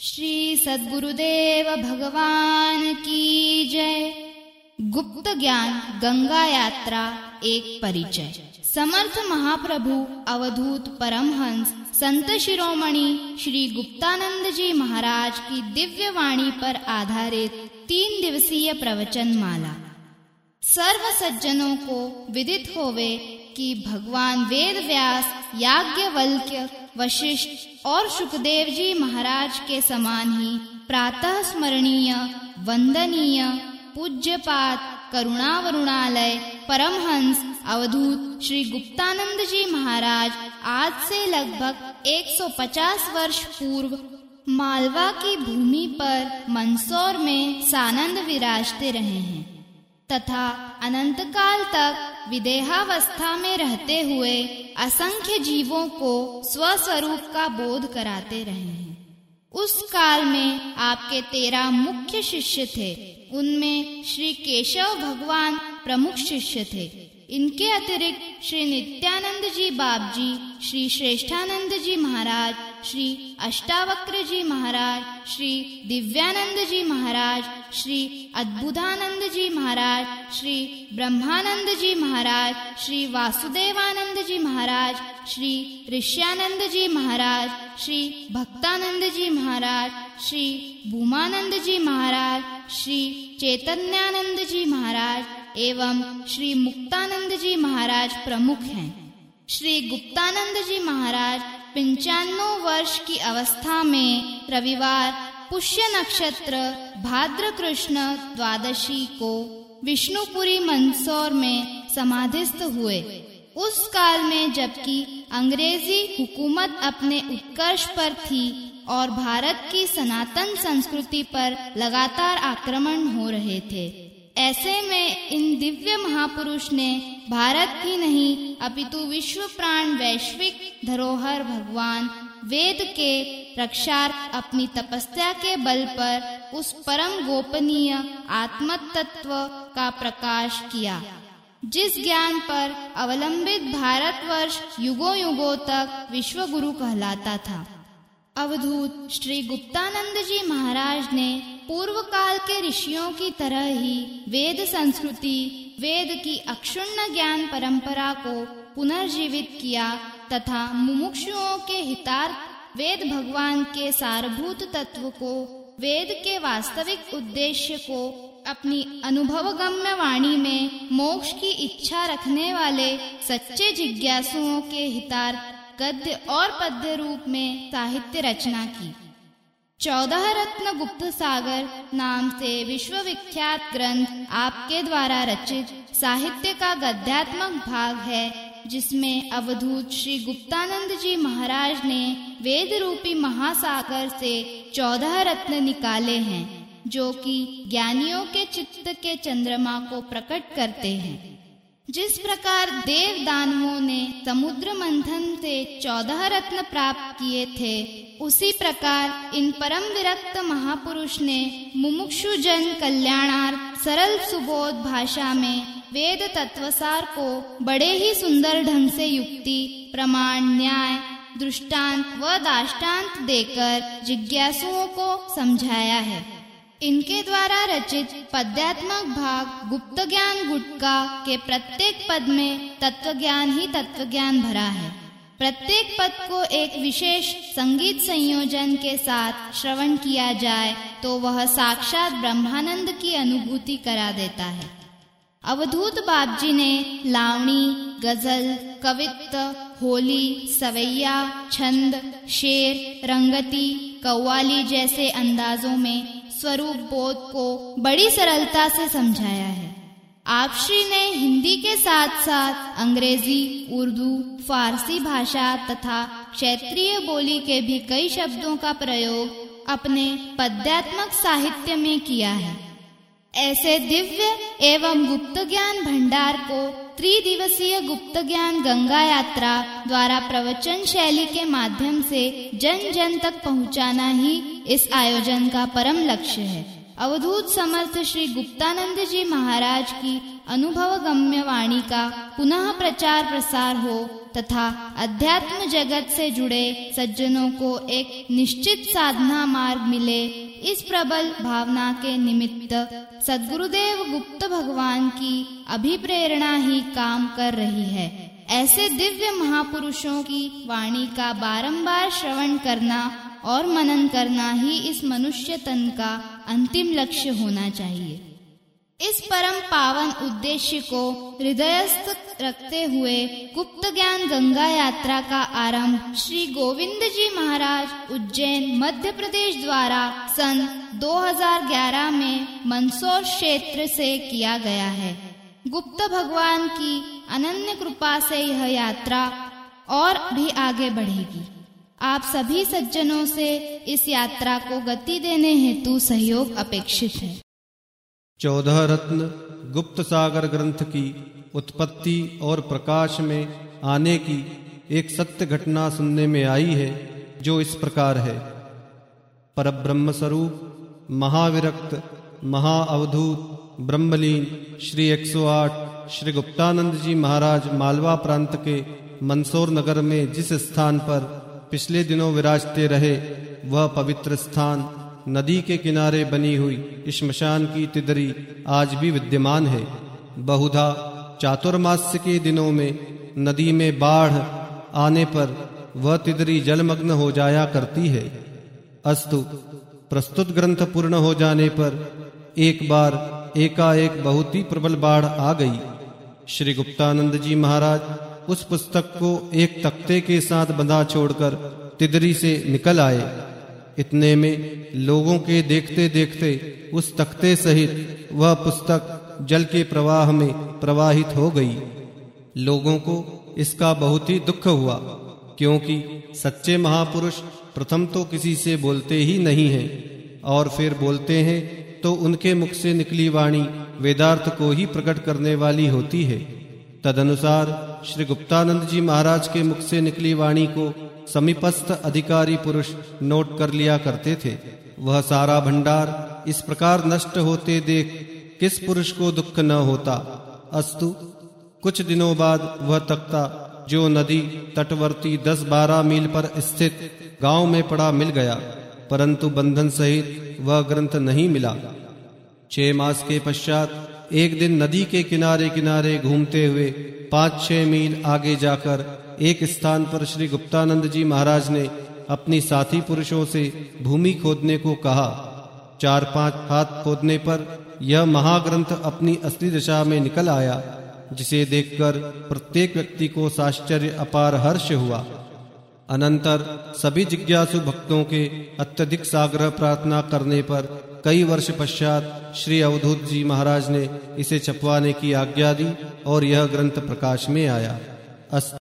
श्री सद्गुरुदेव भगवान की जय। गुप्त ज्ञान, गंगा यात्रा, एक परिचय। समर्थ महाप्रभु, अवधूत परमहंस, संत शिरोमणि, श्री गुप्तानंद जी महाराज की दिव्य वाणी पर आधारित तीन दिवसीय प्रवचन माला सर्व सज्जनों को विदित होवे कि भगवान वेद व्यास याज्ञवल्क्य, वशिष्ठ और सुखदेव जी महाराज के समान ही प्रातः स्मरणीय वंदनीय पूज्यपात करुणावरुणालय, परमहंस, अवधूत श्री गुप्तानंद जी महाराज आज से लगभग 150 वर्ष पूर्व मालवा की भूमि पर मंदसौर में सानंद विराजते रहे हैं तथा अनंत काल तक विदेहावस्था में रहते हुए असंख्य जीवों को स्वस्वरूप का बोध कराते रहे हैं। उस काल में आपके तेरह मुख्य शिष्य थे। उनमें श्री केशव भगवान प्रमुख शिष्य थे। इनके अतिरिक्त श्री नित्यानंद जी बाप जी श्री श्रेष्ठानंद जी महाराज श्री अष्टावक्र जी महाराज, श्री दिव्यानंद जी महाराज, श्री अद्भुतानंद जी महाराज, श्री ब्रह्मानंद जी महाराज, श्री वासुदेवानंद जी महाराज, श्री ऋष्यानंद जी महाराज, श्री भक्तानंद जी महाराज, श्री भूमानंद जी महाराज, श्री चैतन्यानंद जी महाराज एवं श्री मुक्तानंद जी महाराज प्रमुख हैं। श्री गुप्तानंद जी महाराज पंचानो वर्ष की अवस्था में रविवार, पुष्य नक्षत्र भाद्र कृष्ण द्वादशी को विष्णुपुरी मंदसौर में समाधिस्थ हुए। उस काल में जबकि अंग्रेज़ी हुकूमत अपने उत्कर्ष पर थी और भारत की सनातन संस्कृति पर लगातार आक्रमण हो रहे थे। ऐसे में इन दिव्य महापुरुष ने भारत की नहीं, अपितु विश्व प्राण वैश्विक, धरोहर भगवान, वेद के रक्षार्थ अपनी तपस्या के बल पर उस परम गोपनीय आत्म तत्व का प्रकाश किया। जिस ज्ञान पर अवलंबित भारतवर्ष युगों युगों तक विश्व गुरु कहलाता था। अवधूत श्री गुप्तानंद जी महाराज ने पूर्व काल के ऋषियों की तरह ही वेद संस्कृति वेद की अक्षुण्ण ज्ञान परंपरा को पुनर्जीवित किया तथा मुमुक्षुओं के हितार्थ वेद भगवान के सारभूत तत्व को, वेद के वास्तविक उद्देश्य को, अपनी अनुभवगम्य वाणी में मोक्ष की इच्छा रखने वाले सच्चे जिज्ञासुओं के हितार्थ, गद्य और पद्य रूप में साहित्य रचना की। चौदह रत्न गुप्त सागर नाम से विश्वविख्यात ग्रंथ आपके द्वारा रचित साहित्य का गद्यात्मक भाग है, जिसमें अवधूत श्री गुप्तानंद जी महाराज ने वेद रूपी महासागर से चौदह रत्न निकाले हैं, जो कि ज्ञानियों के चित्त के चंद्रमा को प्रकट करते हैं। जिस प्रकार देव दानवों ने समुद्र मंथन से चौदह रत्न प्राप्त किए थे उसी प्रकार इन परम विरक्त महापुरुष ने मुमुक्षु जन कल्याणार्थ सरल सुबोध भाषा में वेद तत्वसार को बड़े ही सुंदर ढंग से युक्ति, प्रमाण, न्याय, दृष्टांत व दाष्टान्त देकर जिज्ञासुओं को समझाया है। इनके द्वारा रचित पद्यात्मक भाग गुप्त ज्ञान गुटका के प्रत्येक पद में तत्व ज्ञान ही तत्व ज्ञान भरा है। प्रत्येक पद को एक विशेष संगीत संयोजन के साथ श्रवण किया जाए तो वह साक्षात ब्रह्मानंद की अनुभूति करा देता है। अवधूत बाप जी ने लावणी, गज़ल, कवित्व, होली, सवैया, छंद, शेर, रंगती, कव्वाली जैसे अंदाजों में स्वरूप बोध को बड़ी सरलता से समझाया है। आप श्री ने हिंदी के साथ साथ अंग्रेज़ी, उर्दू, फारसी भाषा तथा क्षेत्रीय बोली के भी कई शब्दों का प्रयोग अपने पद्यात्मक साहित्य में किया है। ऐसे दिव्य एवं गुप्त ज्ञान भंडार को त्रिदिवसीय गुप्त ज्ञान गंगा यात्रा द्वारा प्रवचन शैली के माध्यम से जन जन तक पहुंचाना ही इस आयोजन का परम लक्ष्य है। अवधूत समर्थ श्री गुप्तानंद जी महाराज की अनुभव गम्य वाणी का पुनः प्रचार प्रसार हो तथा अध्यात्म जगत से जुड़े सज्जनों को एक निश्चित साधना मार्ग मिले, इस प्रबल भावना के निमित्त सदगुरुदेव गुप्त भगवान की अभिप्रेरणा ही काम कर रही है। ऐसे दिव्य महापुरुषों की वाणी का बारंबार श्रवण करना और मनन करना ही इस मनुष्य तन का अंतिम लक्ष्य होना चाहिए। इस परम पावन उद्देश्य को हृदयस्थ रखते हुए गुप्त ज्ञान गंगा यात्रा का आरंभ श्री गोविंद जी महाराज उज्जैन, मध्य प्रदेश द्वारा सन 2011 में मंदसौर क्षेत्र से किया गया है। गुप्त भगवान की अनन्य कृपा से यह यात्रा और भी आगे बढ़ेगी। आप सभी सज्जनों से इस यात्रा को गति देने हेतु सहयोग अपेक्षित है। चौदह रत्न गुप्त सागर ग्रंथ की उत्पत्ति और प्रकाश में आने की एक सत्य घटना सुनने में आई है, जो इस प्रकार है। परब्रह्म स्वरूप महाविरक्त, महाअवधूत, ब्रह्मलीन, श्री 108 श्री गुप्तानंद जी महाराज मालवा प्रांत के मंदसौर नगर में जिस स्थान पर पिछले दिनों विराजते रहे, वह पवित्र स्थान, नदी के किनारे बनी हुई श्मशान की तिदरी आज भी विद्यमान है। बहुधा चातुर्मास्य के दिनों में नदी में बाढ़ आने पर वह तिदरी जलमग्न हो जाया करती है। अस्तु, प्रस्तुत ग्रंथ पूर्ण हो जाने पर एक बार एकाएक बहुत ही प्रबल बाढ़ आ गई। श्री गुप्तानंद जी महाराज उस पुस्तक को एक तख्ते के साथ बंधा छोड़कर तिदरी से निकल आए। इतने में लोगों के देखते देखते उस तख्ते सहित वह पुस्तक जल के प्रवाह में प्रवाहित हो गई। लोगों को इसका बहुत ही दुख हुआ, क्योंकि सच्चे महापुरुष प्रथम तो किसी से बोलते ही नहीं हैं, और फिर बोलते हैं तो उनके मुख से निकली वाणी वेदार्थ को ही प्रकट करने वाली होती है। तदनुसार श्री गुप्तानंद जी महाराज के मुख से निकली वाणी को समीपस्थ अधिकारी पुरुष नोट कर लिया करते थे। वह सारा भंडार इस प्रकार नष्ट होते देख किस पुरुष को दुख न होता। अस्तु, कुछ दिनों बाद वह तख्ता, जो नदी तटवर्ती दस बारह मील पर स्थित गाँव में पड़ा मिल गया, परंतु बंधन सहित वह ग्रंथ नहीं मिला। छह मास के पश्चात एक दिन नदी के किनारे किनारे घूमते हुए पाँच छह मील आगे जाकर एक स्थान पर श्री गुप्तानंद जी महाराज ने अपनी साथी पुरुषों से भूमि खोदने को कहा। चार पाँच हाथ खोदने पर यह महाग्रंथ अपनी असली दशा में निकल आया, जिसे देखकर प्रत्येक व्यक्ति को साश्चर्य अपार हर्ष हुआ। अनंतर सभी जिज्ञासु भक्तों के अत्यधिक साग्रह प्रार्थना करने पर कई वर्ष पश्चात श्री अवधूत जी महाराज ने इसे छपवाने की आज्ञा दी और यह ग्रंथ प्रकाश में आया।